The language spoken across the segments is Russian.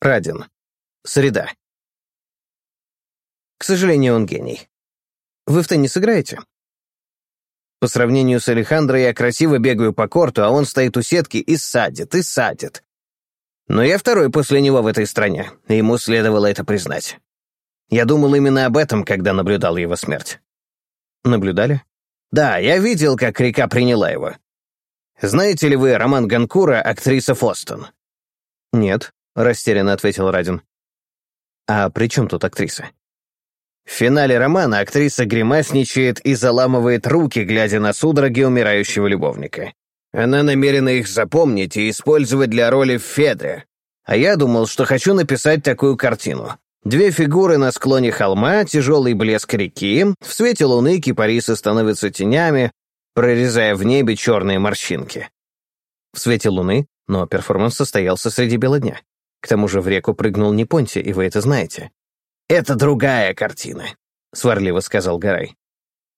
Радин. Среда. К сожалению, он гений. Вы в теннис играете? По сравнению с Алехандро я красиво бегаю по корту, а он стоит у сетки и садит, и садит. Но я второй после него в этой стране, и ему следовало это признать. Я думал именно об этом, когда наблюдал его смерть. Наблюдали? Да, я видел, как река приняла его. Знаете ли вы роман Ганкура «Актриса Фостон»? Нет, растерянно ответил Радин. А при чем тут актриса? В финале романа актриса гримасничает и заламывает руки, глядя на судороги умирающего любовника. Она намерена их запомнить и использовать для роли в Федре. А я думал, что хочу написать такую картину. Две фигуры на склоне холма, тяжелый блеск реки, в свете луны кипарисы становятся тенями, прорезая в небе черные морщинки. В свете луны, но перформанс состоялся среди бела дня. К тому же в реку прыгнул не Понти, и вы это знаете. «Это другая картина», — сварливо сказал Гарай.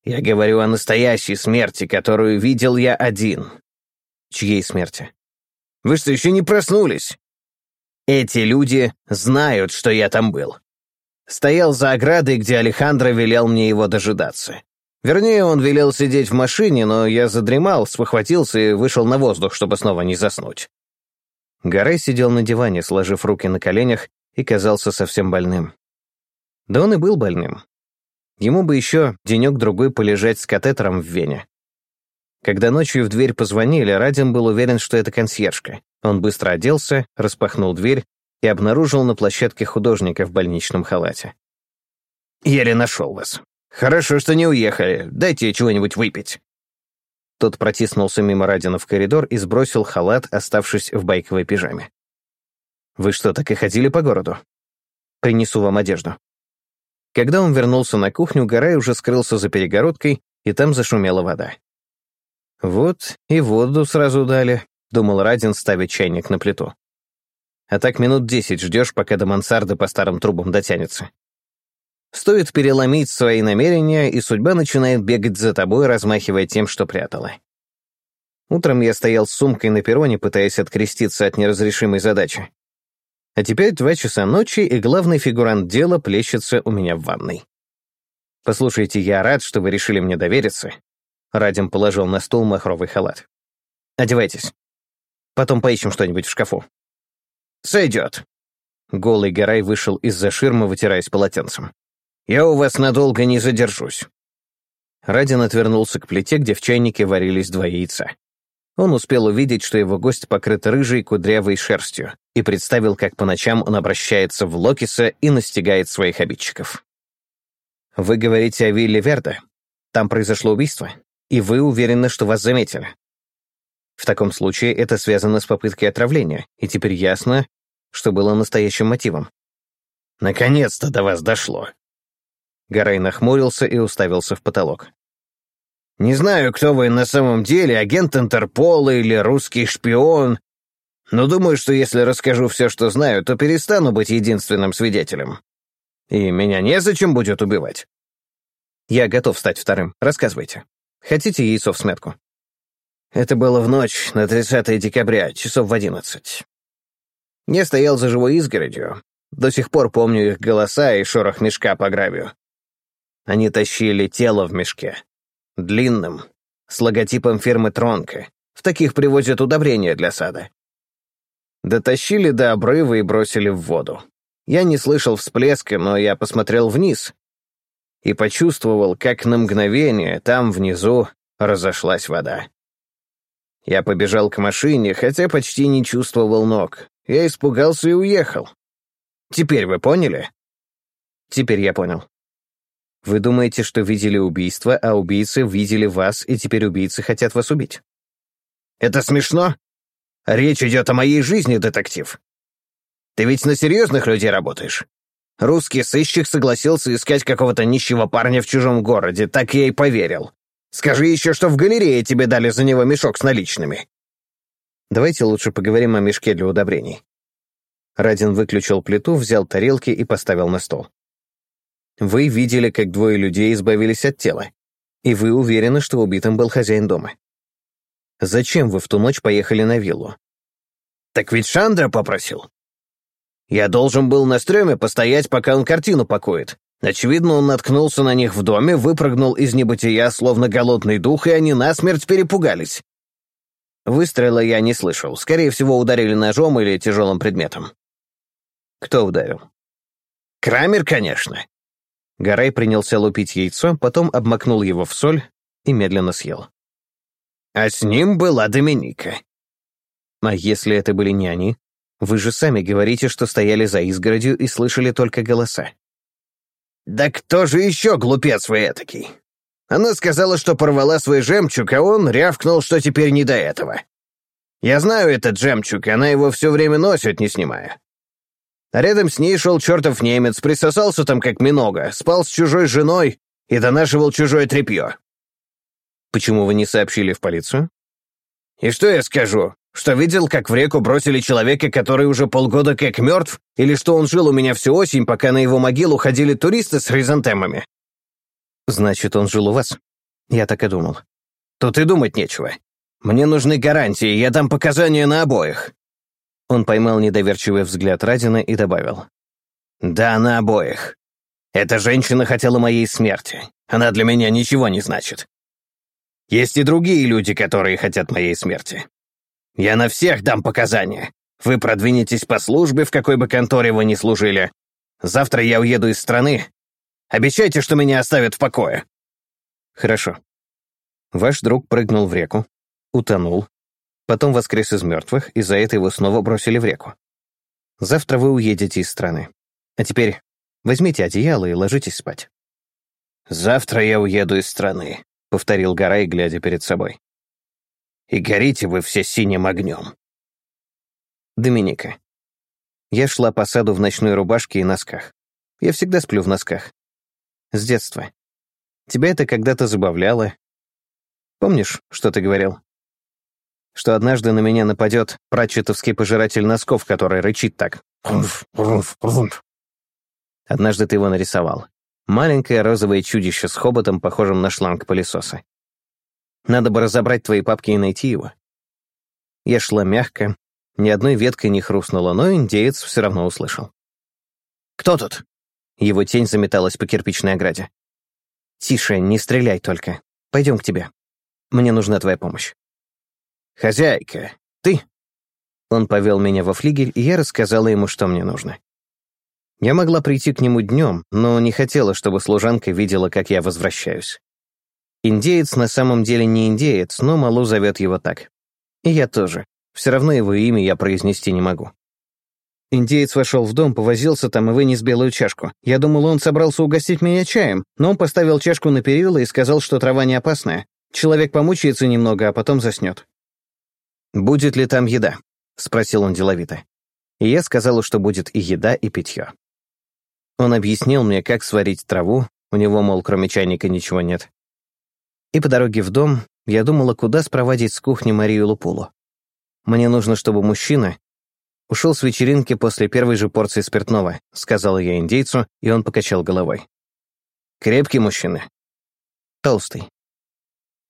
«Я говорю о настоящей смерти, которую видел я один». «Чьей смерти?» «Вы что, еще не проснулись?» Эти люди знают, что я там был. Стоял за оградой, где Алехандро велел мне его дожидаться. Вернее, он велел сидеть в машине, но я задремал, спохватился и вышел на воздух, чтобы снова не заснуть. Гарай сидел на диване, сложив руки на коленях, и казался совсем больным. Да он и был больным. Ему бы еще денек-другой полежать с катетером в вене. Когда ночью в дверь позвонили, Радин был уверен, что это консьержка. Он быстро оделся, распахнул дверь и обнаружил на площадке художника в больничном халате. «Еле нашел вас. Хорошо, что не уехали. Дайте чего-нибудь выпить». Тот протиснулся мимо Радина в коридор и сбросил халат, оставшись в байковой пижаме. «Вы что, так и ходили по городу? Принесу вам одежду». Когда он вернулся на кухню, Гарай уже скрылся за перегородкой, и там зашумела вода. «Вот и воду сразу дали», — думал Радин, ставя чайник на плиту. «А так минут десять ждешь, пока до мансарды по старым трубам дотянется. Стоит переломить свои намерения, и судьба начинает бегать за тобой, размахивая тем, что прятала. Утром я стоял с сумкой на перроне, пытаясь откреститься от неразрешимой задачи. А теперь два часа ночи, и главный фигурант дела плещется у меня в ванной. Послушайте, я рад, что вы решили мне довериться, Радим положил на стол махровый халат. «Одевайтесь. Потом поищем что-нибудь в шкафу». «Сойдет». Голый Гарай вышел из-за ширмы, вытираясь полотенцем. «Я у вас надолго не задержусь». Радин отвернулся к плите, где в чайнике варились два яйца. Он успел увидеть, что его гость покрыт рыжей кудрявой шерстью, и представил, как по ночам он обращается в Локиса и настигает своих обидчиков. «Вы говорите о вилле Верда? Там произошло убийство?» и вы уверены, что вас заметили. В таком случае это связано с попыткой отравления, и теперь ясно, что было настоящим мотивом. «Наконец-то до вас дошло!» Гарай нахмурился и уставился в потолок. «Не знаю, кто вы на самом деле, агент Интерпола или русский шпион, но думаю, что если расскажу все, что знаю, то перестану быть единственным свидетелем. И меня незачем будет убивать. Я готов стать вторым. Рассказывайте. Хотите яйцо в сметку?» Это было в ночь на 30 декабря, часов в одиннадцать. Я стоял за живой изгородью. До сих пор помню их голоса и шорох мешка по гравию. Они тащили тело в мешке. Длинным, с логотипом фирмы Тронка. В таких привозят удобрения для сада. Дотащили до обрыва и бросили в воду. Я не слышал всплеска, но я посмотрел вниз и почувствовал, как на мгновение там внизу разошлась вода. Я побежал к машине, хотя почти не чувствовал ног. Я испугался и уехал. Теперь вы поняли? Теперь я понял. Вы думаете, что видели убийство, а убийцы видели вас, и теперь убийцы хотят вас убить? Это смешно? Речь идет о моей жизни, детектив. Ты ведь на серьезных людей работаешь. Русский сыщик согласился искать какого-то нищего парня в чужом городе, так я и поверил. Скажи еще, что в галерее тебе дали за него мешок с наличными. Давайте лучше поговорим о мешке для удобрений. Радин выключил плиту, взял тарелки и поставил на стол. Вы видели, как двое людей избавились от тела, и вы уверены, что убитым был хозяин дома. Зачем вы в ту ночь поехали на виллу? Так ведь Шандра попросил. Я должен был на стреме постоять, пока он картину пакует. Очевидно, он наткнулся на них в доме, выпрыгнул из небытия, словно голодный дух, и они насмерть перепугались. Выстрела я не слышал. Скорее всего, ударили ножом или тяжелым предметом. Кто ударил? Крамер, конечно. Гарай принялся лупить яйцо, потом обмакнул его в соль и медленно съел. А с ним была Доминика. А если это были не они? Вы же сами говорите, что стояли за изгородью и слышали только голоса. Да кто же еще глупец вы этакий? Она сказала, что порвала свой жемчуг, а он рявкнул, что теперь не до этого. Я знаю этот жемчуг, она его все время носит, не снимая. А рядом с ней шел чертов немец, присосался там как минога, спал с чужой женой и донашивал чужое тряпье. Почему вы не сообщили в полицию? И что я скажу? Что видел, как в реку бросили человека, который уже полгода как мертв? Или что он жил у меня всю осень, пока на его могилу ходили туристы с хризантемами? Значит, он жил у вас? Я так и думал. Тут и думать нечего. Мне нужны гарантии, я дам показания на обоих. Он поймал недоверчивый взгляд Радина и добавил. «Да, на обоих. Эта женщина хотела моей смерти. Она для меня ничего не значит. Есть и другие люди, которые хотят моей смерти. Я на всех дам показания. Вы продвинетесь по службе, в какой бы конторе вы ни служили. Завтра я уеду из страны. Обещайте, что меня оставят в покое». «Хорошо». Ваш друг прыгнул в реку, утонул, потом воскрес из мертвых, и за это его снова бросили в реку. Завтра вы уедете из страны. А теперь возьмите одеяло и ложитесь спать. «Завтра я уеду из страны», — повторил Гарай, глядя перед собой. «И горите вы все синим огнем». Доминика. Я шла по саду в ночной рубашке и носках. Я всегда сплю в носках. С детства. Тебя это когда-то забавляло. Помнишь, что ты говорил? Что однажды на меня нападет прачетовский пожиратель носков, который рычит так. Однажды ты его нарисовал. Маленькое розовое чудище с хоботом, похожим на шланг пылесоса. Надо бы разобрать твои папки и найти его. Я шла мягко, ни одной веткой не хрустнула, но индеец все равно услышал. «Кто тут?» Его тень заметалась по кирпичной ограде. «Тише, не стреляй только. Пойдем к тебе. Мне нужна твоя помощь». «Хозяйка, ты?» Он повел меня во флигель, и я рассказала ему, что мне нужно. Я могла прийти к нему днем, но не хотела, чтобы служанка видела, как я возвращаюсь. Индеец на самом деле не индеец, но Малу зовет его так. И я тоже. Все равно его имя я произнести не могу. Индеец вошел в дом, повозился там и вынес белую чашку. Я думал, он собрался угостить меня чаем, но он поставил чашку на перила и сказал, что трава не опасная. Человек помучается немного, а потом заснет. «Будет ли там еда?» — спросил он деловито. И я сказала, что будет и еда, и питье. Он объяснил мне, как сварить траву, у него, мол, кроме чайника ничего нет. И по дороге в дом я думала, куда спроводить с кухни Марию Лупулу. Мне нужно, чтобы мужчина ушел с вечеринки после первой же порции спиртного, сказала я индейцу, и он покачал головой. Крепкий мужчина. Толстый.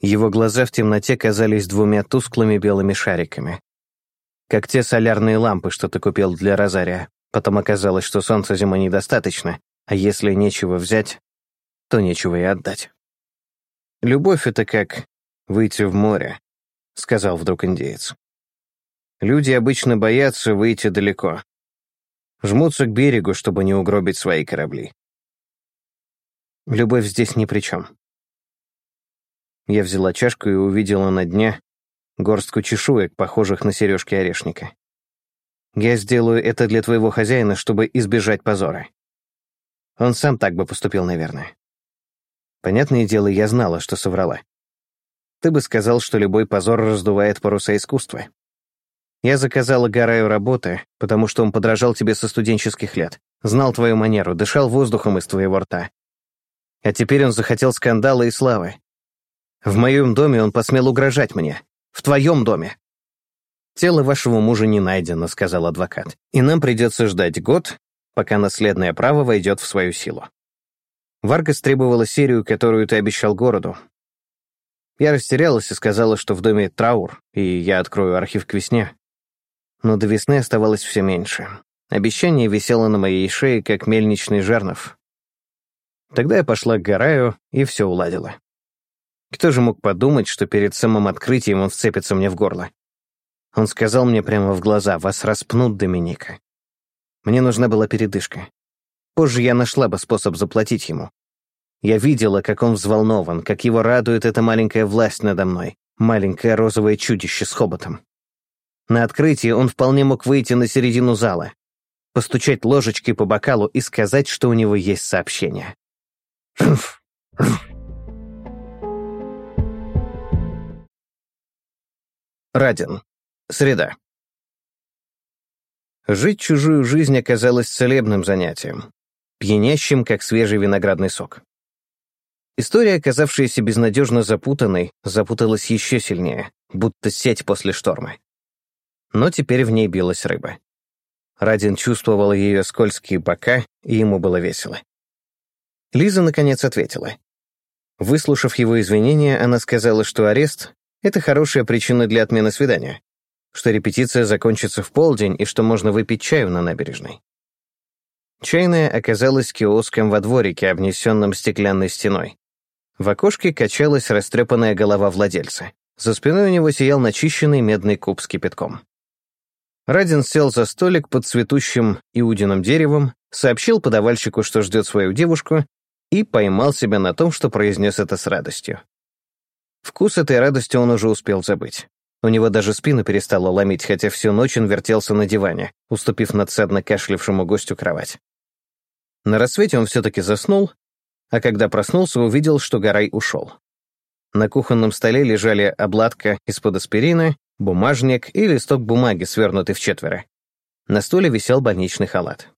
Его глаза в темноте казались двумя тусклыми белыми шариками. Как те солярные лампы, что ты купил для Розария. Потом оказалось, что солнца зимой недостаточно, а если нечего взять, то нечего и отдать. «Любовь — это как выйти в море», — сказал вдруг индеец. «Люди обычно боятся выйти далеко. Жмутся к берегу, чтобы не угробить свои корабли. Любовь здесь ни при чем». Я взяла чашку и увидела на дне горстку чешуек, похожих на сережки орешника. Я сделаю это для твоего хозяина, чтобы избежать позора. Он сам так бы поступил, наверное. Понятное дело, я знала, что соврала. Ты бы сказал, что любой позор раздувает паруса искусства. Я заказала Гараю работы, потому что он подражал тебе со студенческих лет, знал твою манеру, дышал воздухом из твоего рта. А теперь он захотел скандала и славы. В моем доме он посмел угрожать мне. В твоем доме. «Тело вашего мужа не найдено», — сказал адвокат, «и нам придется ждать год, пока наследное право войдет в свою силу». Варгас требовала серию, которую ты обещал городу. Я растерялась и сказала, что в доме траур, и я открою архив к весне. Но до весны оставалось все меньше. Обещание висело на моей шее, как мельничный жернов. Тогда я пошла к Гараю и все уладила. Кто же мог подумать, что перед самым открытием он вцепится мне в горло? Он сказал мне прямо в глаза, «Вас распнут, Доминика». Мне нужна была передышка. Позже я нашла бы способ заплатить ему. Я видела, как он взволнован, как его радует эта маленькая власть надо мной, маленькое розовое чудище с хоботом. На открытии он вполне мог выйти на середину зала, постучать ложечкой по бокалу и сказать, что у него есть сообщение. Радин. Среда. Жить чужую жизнь оказалось целебным занятием, пьянящим, как свежий виноградный сок. История, оказавшаяся безнадежно запутанной, запуталась еще сильнее, будто сеть после шторма. Но теперь в ней билась рыба. Радин чувствовал ее скользкие бока, и ему было весело. Лиза, наконец, ответила. Выслушав его извинения, она сказала, что арест — это хорошая причина для отмены свидания, что репетиция закончится в полдень и что можно выпить чаю на набережной. Чайная оказалась киоском во дворике, обнесенном стеклянной стеной. В окошке качалась растрепанная голова владельца. За спиной у него сиял начищенный медный куб с кипятком. Радин сел за столик под цветущим иудиным деревом, сообщил подавальщику, что ждет свою девушку, и поймал себя на том, что произнес это с радостью. Вкус этой радости он уже успел забыть. У него даже спину перестало ломить, хотя всю ночь он вертелся на диване, уступив надсадно кашлявшему гостю кровать. На рассвете он все-таки заснул, а когда проснулся, увидел, что Гарай ушел. На кухонном столе лежали обладка из-под аспирина, бумажник и листок бумаги, свернутый в четверо. На стуле висел больничный халат.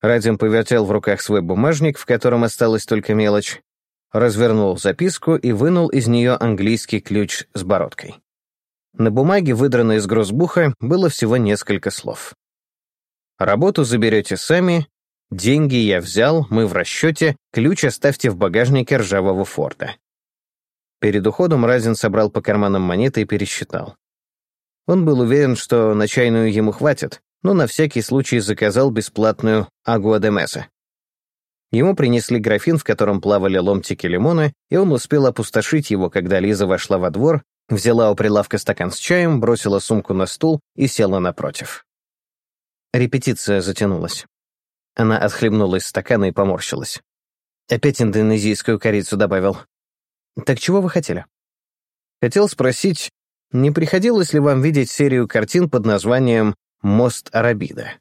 Радим повертел в руках свой бумажник, в котором осталась только мелочь, развернул записку и вынул из нее английский ключ с бородкой. На бумаге, выдранной из грозбуха, было всего несколько слов. «Работу заберете сами, Деньги я взял, мы в расчете, ключ оставьте в багажнике ржавого форта. Перед уходом Разин собрал по карманам монеты и пересчитал. Он был уверен, что на чайную ему хватит, но на всякий случай заказал бесплатную агуа де меса. Ему принесли графин, в котором плавали ломтики лимона, и он успел опустошить его, когда Лиза вошла во двор, взяла у прилавка стакан с чаем, бросила сумку на стул и села напротив. Репетиция затянулась. Она отхлебнула из стакана и поморщилась. Опять индонезийскую корицу добавил. «Так чего вы хотели?» Хотел спросить, не приходилось ли вам видеть серию картин под названием «Мост Арабида»?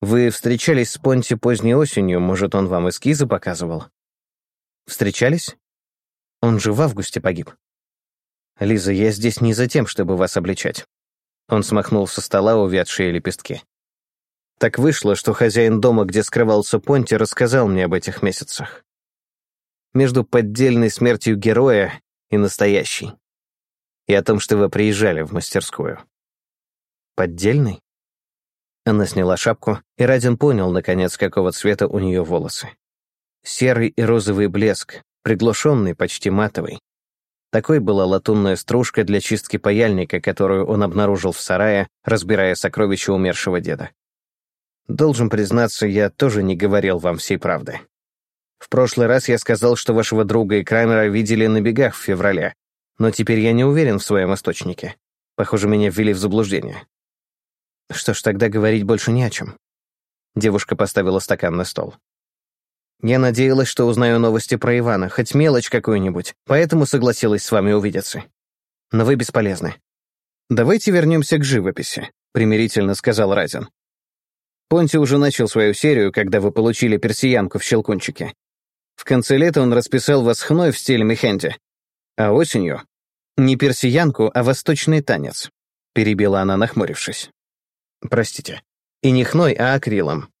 Вы встречались с Понти поздней осенью, может, он вам эскизы показывал? Встречались? Он же в августе погиб. Лиза, я здесь не за тем, чтобы вас обличать. Он смахнул со стола увядшие лепестки. Так вышло, что хозяин дома, где скрывался Понти, рассказал мне об этих месяцах. Между поддельной смертью героя и настоящей. И о том, что вы приезжали в мастерскую. Поддельный? Она сняла шапку, и Радин понял, наконец, какого цвета у нее волосы. Серый и розовый блеск, приглушенный, почти матовый. Такой была латунная стружка для чистки паяльника, которую он обнаружил в сарае, разбирая сокровища умершего деда. Должен признаться, я тоже не говорил вам всей правды. В прошлый раз я сказал, что вашего друга и Крамера видели на бегах в феврале, но теперь я не уверен в своем источнике. Похоже, меня ввели в заблуждение. Что ж, тогда говорить больше не о чем. Девушка поставила стакан на стол. Я надеялась, что узнаю новости про Ивана, хоть мелочь какую-нибудь, поэтому согласилась с вами увидеться. Но вы бесполезны. Давайте вернемся к живописи, примирительно сказал Разин. Понти уже начал свою серию, когда вы получили персиянку в Щелкунчике. В конце лета он расписал вас хной в стиле Мехенди. А осенью — не персиянку, а восточный танец, — перебила она, нахмурившись. Простите. И не хной, а акрилом.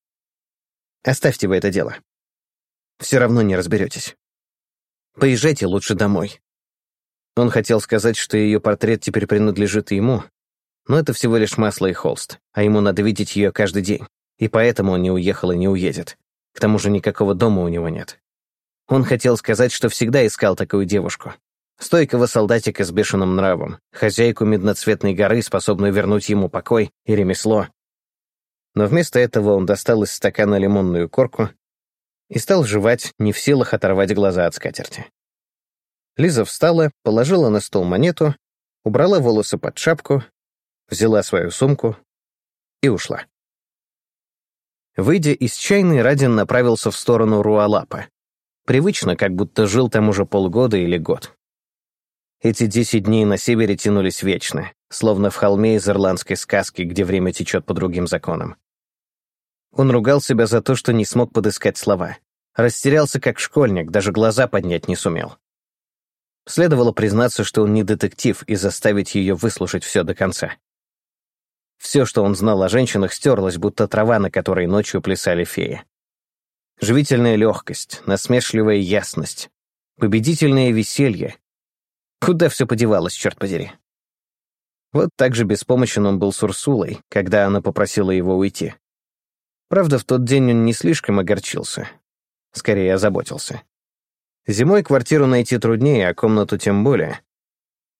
Оставьте вы это дело. Все равно не разберетесь. Поезжайте лучше домой. Он хотел сказать, что ее портрет теперь принадлежит ему, но это всего лишь масло и холст, а ему надо видеть ее каждый день. И поэтому он не уехал и не уедет. К тому же никакого дома у него нет. Он хотел сказать, что всегда искал такую девушку. Стойкого солдатика с бешеным нравом, хозяйку медноцветной горы, способную вернуть ему покой и ремесло. но вместо этого он достал из стакана лимонную корку и стал жевать, не в силах оторвать глаза от скатерти. Лиза встала, положила на стол монету, убрала волосы под шапку, взяла свою сумку и ушла. Выйдя из чайной, Радин направился в сторону Руалапа. Привычно, как будто жил там уже полгода или год. Эти десять дней на севере тянулись вечно, словно в холме из ирландской сказки, где время течет по другим законам. Он ругал себя за то, что не смог подыскать слова. Растерялся как школьник, даже глаза поднять не сумел. Следовало признаться, что он не детектив, и заставить ее выслушать все до конца. Все, что он знал о женщинах, стерлось, будто трава, на которой ночью плясали феи. Живительная легкость, насмешливая ясность, победительное веселье. Куда все подевалось, черт подери? Вот так же беспомощен он был с Урсулой, когда она попросила его уйти. Правда, в тот день он не слишком огорчился. Скорее, озаботился. Зимой квартиру найти труднее, а комнату тем более.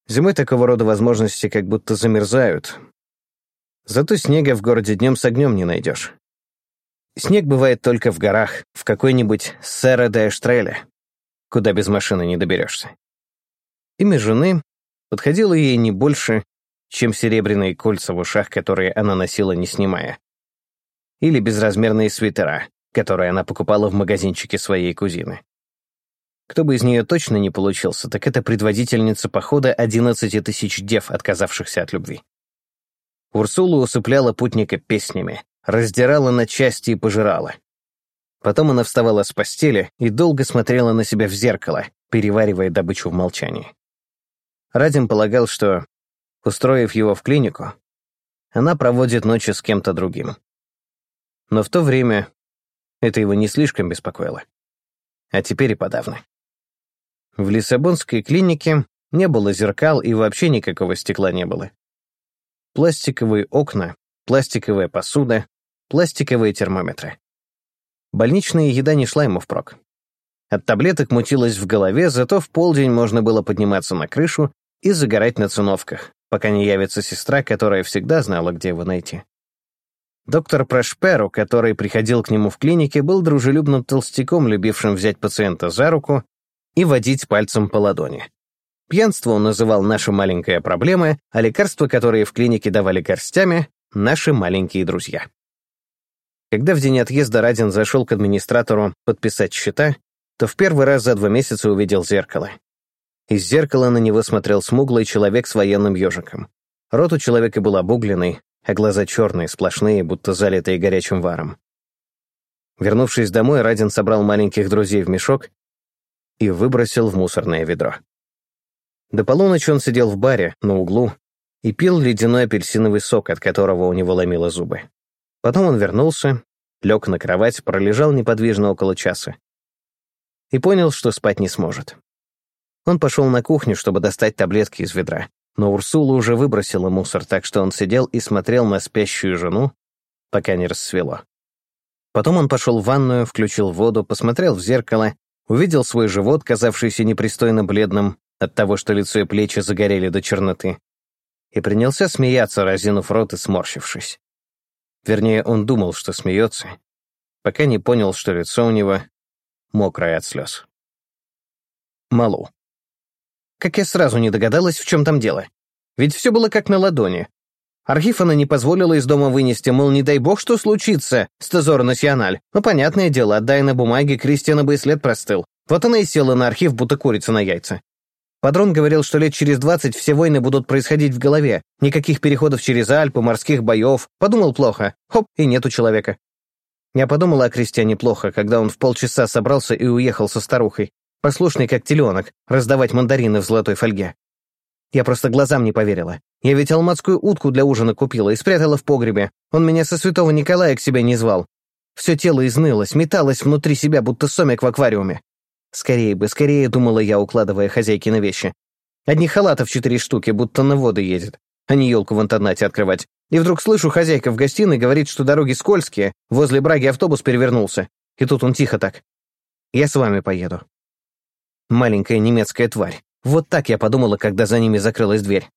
Зимой такого рода возможности как будто замерзают, Зато снега в городе днем с огнем не найдешь. Снег бывает только в горах, в какой-нибудь Сера де Эштреле, куда без машины не доберешься. Имя жены подходило ей не больше, чем серебряные кольца в ушах, которые она носила, не снимая. Или безразмерные свитера, которые она покупала в магазинчике своей кузины. Кто бы из нее точно не получился, так это предводительница похода 11 тысяч дев, отказавшихся от любви. Урсула усыпляла путника песнями, раздирала на части и пожирала. Потом она вставала с постели и долго смотрела на себя в зеркало, переваривая добычу в молчании. Радим полагал, что, устроив его в клинику, она проводит ночи с кем-то другим. Но в то время это его не слишком беспокоило. А теперь и подавно. В Лиссабонской клинике не было зеркал и вообще никакого стекла не было пластиковые окна, пластиковая посуда, пластиковые термометры. Больничная еда не шла ему впрок. От таблеток мутилось в голове, зато в полдень можно было подниматься на крышу и загорать на циновках, пока не явится сестра, которая всегда знала, где его найти. Доктор Прошперу, который приходил к нему в клинике, был дружелюбным толстяком, любившим взять пациента за руку и водить пальцем по ладони. Пьянство он называл «наша маленькая проблема», а лекарства, которые в клинике давали горстями, «наши маленькие друзья». Когда в день отъезда Радин зашел к администратору подписать счета, то в первый раз за два месяца увидел зеркало. Из зеркала на него смотрел смуглый человек с военным ежиком. Рот у человека был обугленный, а глаза черные, сплошные, будто залитые горячим варом. Вернувшись домой, Радин собрал маленьких друзей в мешок и выбросил в мусорное ведро. До полуночи он сидел в баре, на углу, и пил ледяной апельсиновый сок, от которого у него ломило зубы. Потом он вернулся, лег на кровать, пролежал неподвижно около часа. И понял, что спать не сможет. Он пошел на кухню, чтобы достать таблетки из ведра, но Урсула уже выбросила мусор, так что он сидел и смотрел на спящую жену, пока не рассвело. Потом он пошел в ванную, включил воду, посмотрел в зеркало, увидел свой живот, казавшийся непристойно бледным, от того, что лицо и плечи загорели до черноты, и принялся смеяться, разинув рот и сморщившись. Вернее, он думал, что смеется, пока не понял, что лицо у него мокрое от слез. Малу. Как я сразу не догадалась, в чем там дело. Ведь все было как на ладони. Архив она не позволила из дома вынести, мол, не дай бог, что случится с Тезора Националь. Ну, понятное дело, отдай на бумаге, Кристиана бы и след простыл. Вот она и села на архив, будто курица на яйца. Падрон говорил, что лет через двадцать все войны будут происходить в голове. Никаких переходов через Альпы, морских боев. Подумал плохо. Хоп, и нету человека. Я подумала о Кристиане плохо, когда он в полчаса собрался и уехал со старухой. Послушный, как теленок, раздавать мандарины в золотой фольге. Я просто глазам не поверила. Я ведь алмазскую утку для ужина купила и спрятала в погребе. Он меня со святого Николая к себе не звал. Все тело изнылось, металось внутри себя, будто сомик в аквариуме. Скорее бы, скорее, думала я, укладывая хозяйки на вещи. Одни халатов четыре штуки, будто на воды едет, а не елку в интернате открывать. И вдруг слышу, хозяйка в гостиной говорит, что дороги скользкие, возле Браги автобус перевернулся. И тут он тихо так. «Я с вами поеду». Маленькая немецкая тварь. Вот так я подумала, когда за ними закрылась дверь.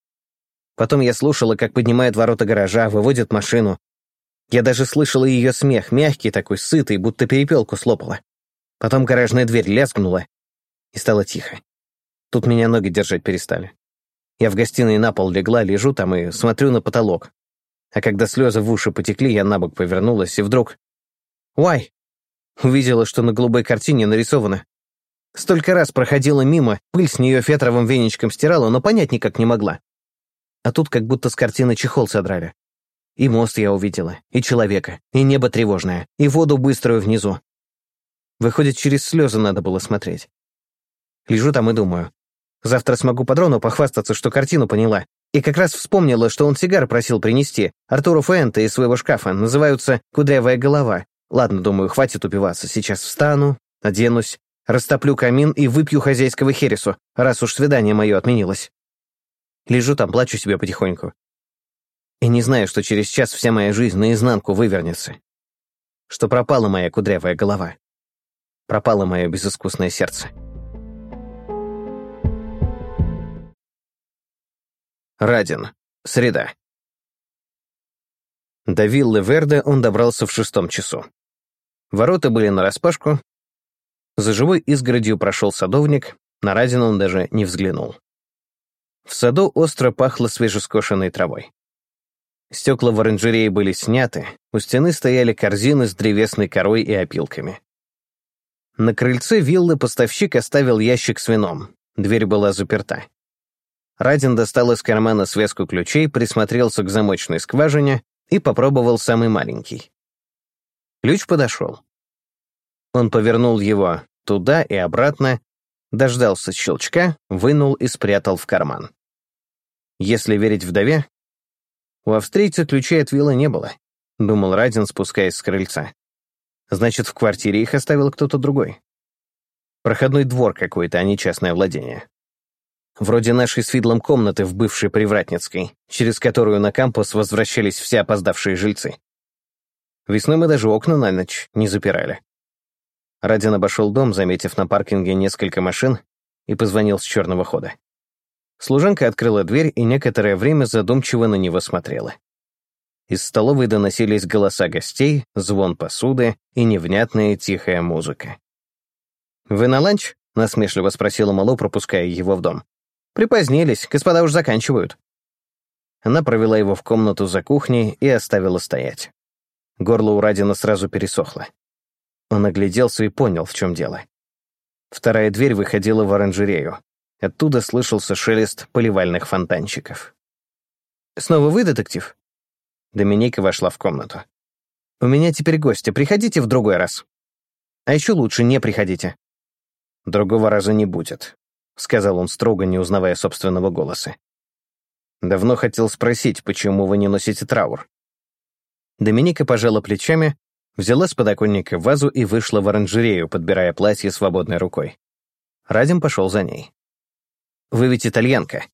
Потом я слушала, как поднимают ворота гаража, выводят машину. Я даже слышала ее смех, мягкий такой, сытый, будто перепелку слопала. Потом гаражная дверь лязгнула, и стало тихо. Тут меня ноги держать перестали. Я в гостиной на пол легла, лежу там и смотрю на потолок. А когда слезы в уши потекли, я на бок повернулась, и вдруг... «Уай!» Увидела, что на голубой картине нарисовано. Столько раз проходила мимо, пыль с нее фетровым веничком стирала, но понять никак не могла. А тут как будто с картины чехол содрали. И мост я увидела, и человека, и небо тревожное, и воду быструю внизу. Выходит, через слезы надо было смотреть. Лежу там и думаю. Завтра смогу патрону похвастаться, что картину поняла. И как раз вспомнила, что он сигар просил принести. Артуру Фэнта из своего шкафа. Называются «Кудрявая голова». Ладно, думаю, хватит упиваться. Сейчас встану, оденусь, растоплю камин и выпью хозяйского хересу, раз уж свидание мое отменилось. Лежу там, плачу себе потихоньку. И не знаю, что через час вся моя жизнь наизнанку вывернется. Что пропала моя кудрявая голова. Пропало мое безыскусное сердце. Радин. Среда. До виллы Верде он добрался в шестом часу. Ворота были нараспашку. За живой изгородью прошел садовник, на Радина он даже не взглянул. В саду остро пахло свежескошенной травой. Стекла в оранжерее были сняты, у стены стояли корзины с древесной корой и опилками. На крыльце виллы поставщик оставил ящик с вином, дверь была заперта. Радин достал из кармана связку ключей, присмотрелся к замочной скважине и попробовал самый маленький. Ключ подошел. Он повернул его туда и обратно, дождался щелчка, вынул и спрятал в карман. Если верить вдове, у австрийца ключей от виллы не было, думал Радин, спускаясь с крыльца. Значит, в квартире их оставил кто-то другой. Проходной двор какой-то, а не частное владение. Вроде нашей с Фидлом комнаты в бывшей Привратницкой, через которую на кампус возвращались все опоздавшие жильцы. Весной мы даже окна на ночь не запирали. Радин обошел дом, заметив на паркинге несколько машин, и позвонил с черного хода. Служанка открыла дверь и некоторое время задумчиво на него смотрела. Из столовой доносились голоса гостей, звон посуды и невнятная тихая музыка. «Вы на ланч?» — насмешливо спросила Мало, пропуская его в дом. «Припозднились, господа уж заканчивают». Она провела его в комнату за кухней и оставила стоять. Горло у Радина сразу пересохло. Он огляделся и понял, в чем дело. Вторая дверь выходила в оранжерею. Оттуда слышался шелест поливальных фонтанчиков. «Снова вы, детектив?» Доминика вошла в комнату. «У меня теперь гости, приходите в другой раз. А еще лучше не приходите». «Другого раза не будет», — сказал он строго, не узнавая собственного голоса. «Давно хотел спросить, почему вы не носите траур?» Доминика пожала плечами, взяла с подоконника вазу и вышла в оранжерею, подбирая платье свободной рукой. Радим пошел за ней. Вы ведь итальянка.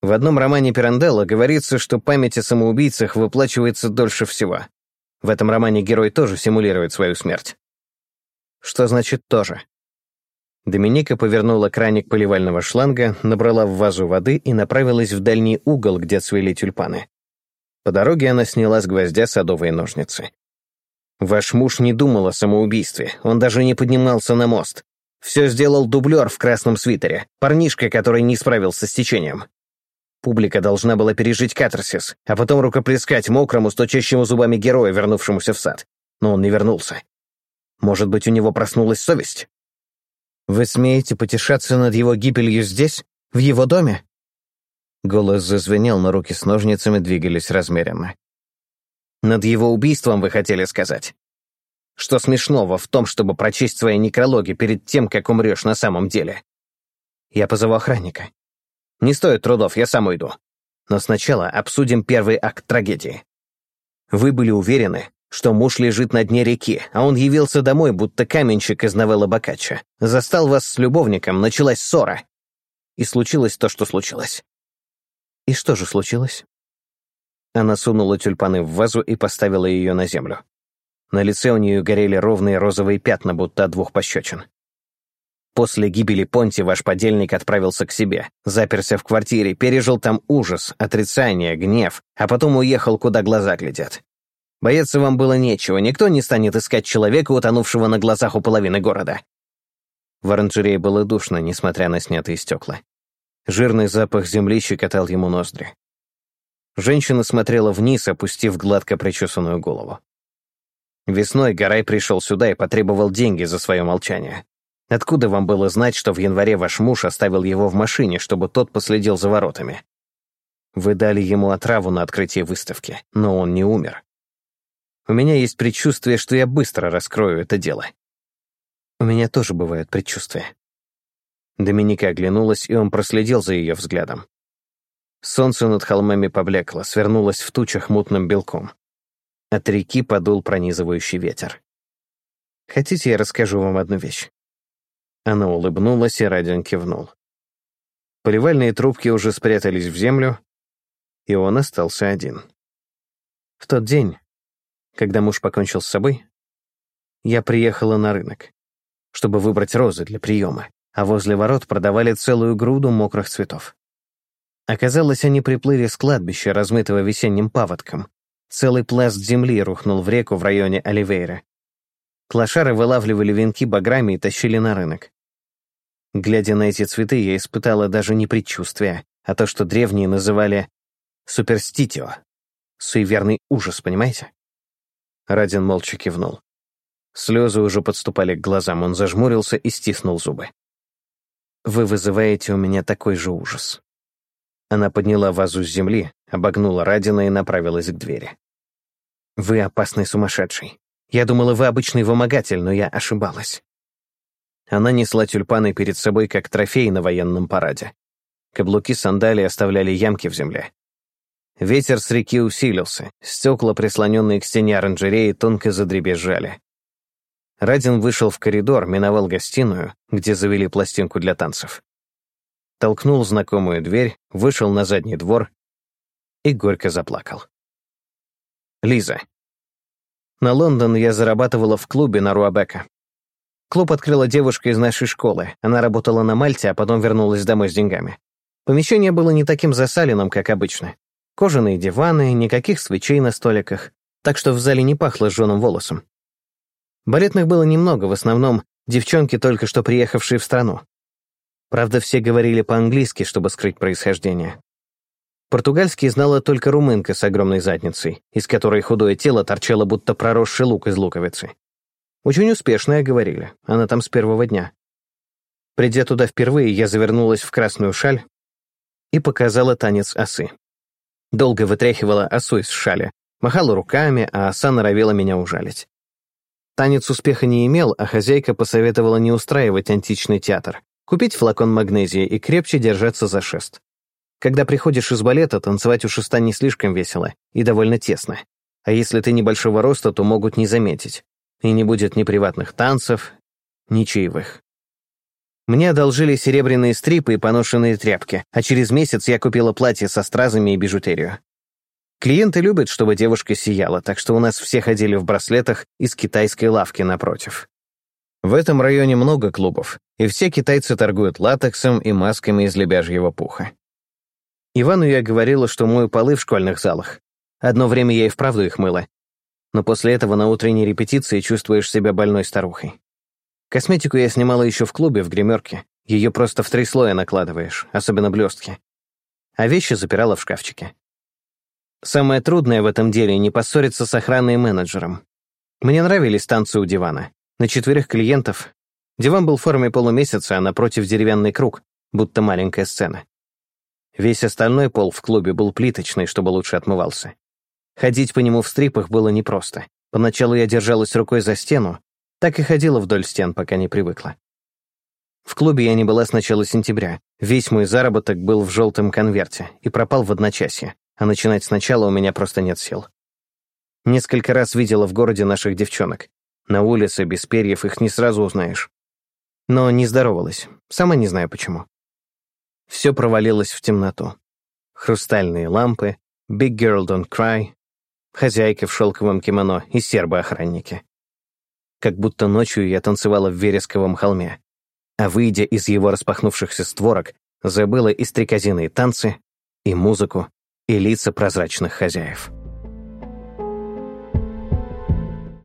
В одном романе Пиранделло говорится, что память о самоубийцах выплачивается дольше всего. В этом романе герой тоже симулирует свою смерть. Что значит «тоже»? Доминика повернула краник поливального шланга, набрала в вазу воды и направилась в дальний угол, где цвели тюльпаны. По дороге она сняла с гвоздя садовые ножницы. «Ваш муж не думал о самоубийстве, он даже не поднимался на мост. Все сделал дублер в красном свитере, парнишка, который не справился с течением. Публика должна была пережить катарсис, а потом рукоплескать мокрому, стучащему зубами герою, вернувшемуся в сад. Но он не вернулся. Может быть, у него проснулась совесть? «Вы смеете потешаться над его гибелью здесь, в его доме?» Голос зазвенел, но руки с ножницами двигались размеренно. «Над его убийством, вы хотели сказать?» Что смешного в том, чтобы прочесть свои некрологи перед тем, как умрешь на самом деле? Я позову охранника. Не стоит трудов, я сам уйду. Но сначала обсудим первый акт трагедии. Вы были уверены, что муж лежит на дне реки, а он явился домой, будто каменщик из новеллы Бокаччо. Застал вас с любовником, началась ссора. И случилось то, что случилось. И что же случилось? Она сунула тюльпаны в вазу и поставила ее на землю. На лице у нее горели ровные розовые пятна, будто двух пощечин. После гибели Понти ваш подельник отправился к себе, заперся в квартире, пережил там ужас, отрицание, гнев, а потом уехал, куда глаза глядят. Бояться вам было нечего, никто не станет искать человека, утонувшего на глазах у половины города. В оранжерее было душно, несмотря на снятые стекла. Жирный запах земли щекотал ему ноздри. Женщина смотрела вниз, опустив гладко причесанную голову. Весной Гарай пришел сюда и потребовал деньги за свое молчание. Откуда вам было знать, что в январе ваш муж оставил его в машине, чтобы тот последил за воротами? Вы дали ему отраву на открытии выставки, но он не умер. У меня есть предчувствие, что я быстро раскрою это дело. У меня тоже бывают предчувствия. Доминика оглянулась, и он проследил за ее взглядом. Солнце над холмами поблекло, свернулось в тучах мутным белком. От реки подул пронизывающий ветер. «Хотите, я расскажу вам одну вещь?» Она улыбнулась, и Радион кивнул. Поливальные трубки уже спрятались в землю, и он остался один. В тот день, когда муж покончил с собой, я приехала на рынок, чтобы выбрать розы для приема, а возле ворот продавали целую груду мокрых цветов. Оказалось, они приплыли с кладбища, размытого весенним паводком, Целый пласт земли рухнул в реку в районе Оливейра. Клошары вылавливали венки баграми и тащили на рынок. Глядя на эти цветы, я испытала даже не предчувствие, а то, что древние называли суперститио. Суеверный ужас, понимаете? Радин молча кивнул. Слезы уже подступали к глазам, он зажмурился и стиснул зубы. «Вы вызываете у меня такой же ужас». Она подняла вазу с земли, обогнула Радина и направилась к двери. «Вы опасный сумасшедший. Я думала, вы обычный вымогатель, но я ошибалась». Она несла тюльпаны перед собой, как трофей на военном параде. Каблуки сандалии оставляли ямки в земле. Ветер с реки усилился, стекла, прислоненные к стене оранжереи, тонко задребезжали. Радин вышел в коридор, миновал гостиную, где завели пластинку для танцев. Толкнул знакомую дверь, вышел на задний двор и горько заплакал. Лиза. На Лондон я зарабатывала в клубе на Руабека. Клуб открыла девушка из нашей школы. Она работала на Мальте, а потом вернулась домой с деньгами. Помещение было не таким засаленным, как обычно. Кожаные диваны, никаких свечей на столиках, так что в зале не пахло жженым волосом. Балетных было немного, в основном девчонки, только что приехавшие в страну. Правда, все говорили по-английски, чтобы скрыть происхождение. Португальский знала только румынка с огромной задницей, из которой худое тело торчало будто проросший лук из луковицы. Очень успешная, говорили, она там с первого дня. Придя туда впервые, я завернулась в красную шаль и показала танец осы. Долго вытряхивала осу из шали, махала руками, а оса норовила меня ужалить. Танец успеха не имел, а хозяйка посоветовала не устраивать античный театр, купить флакон магнезии и крепче держаться за шест. Когда приходишь из балета, танцевать у шеста не слишком весело и довольно тесно. А если ты небольшого роста, то могут не заметить. И не будет ни приватных танцев, ни чаевых. Мне одолжили серебряные стрипы и поношенные тряпки, а через месяц я купила платье со стразами и бижутерию. Клиенты любят, чтобы девушка сияла, так что у нас все ходили в браслетах из китайской лавки напротив. В этом районе много клубов, и все китайцы торгуют латексом и масками из лебяжьего пуха. Ивану я говорила, что мою полы в школьных залах. Одно время я и вправду их мыла. Но после этого на утренней репетиции чувствуешь себя больной старухой. Косметику я снимала еще в клубе, в гримерке. Ее просто в три слоя накладываешь, особенно блестки. А вещи запирала в шкафчике. Самое трудное в этом деле — не поссориться с охраной и менеджером. Мне нравились танцы у дивана. На четверых клиентов. Диван был в форме полумесяца, а напротив деревянный круг, будто маленькая сцена. Весь остальной пол в клубе был плиточный, чтобы лучше отмывался. Ходить по нему в стрипах было непросто. Поначалу я держалась рукой за стену, так и ходила вдоль стен, пока не привыкла. В клубе я не была с начала сентября. Весь мой заработок был в желтом конверте и пропал в одночасье, а начинать сначала у меня просто нет сил. Несколько раз видела в городе наших девчонок. На улице, без перьев, их не сразу узнаешь. Но не здоровалась, сама не знаю почему. Все провалилось в темноту. Хрустальные лампы, «Big Girl Don't Cry», хозяйка в шелковом кимоно и сербы-охранники. Как будто ночью я танцевала в вересковом холме, а выйдя из его распахнувшихся створок, забыла и стрекозиные танцы, и музыку, и лица прозрачных хозяев.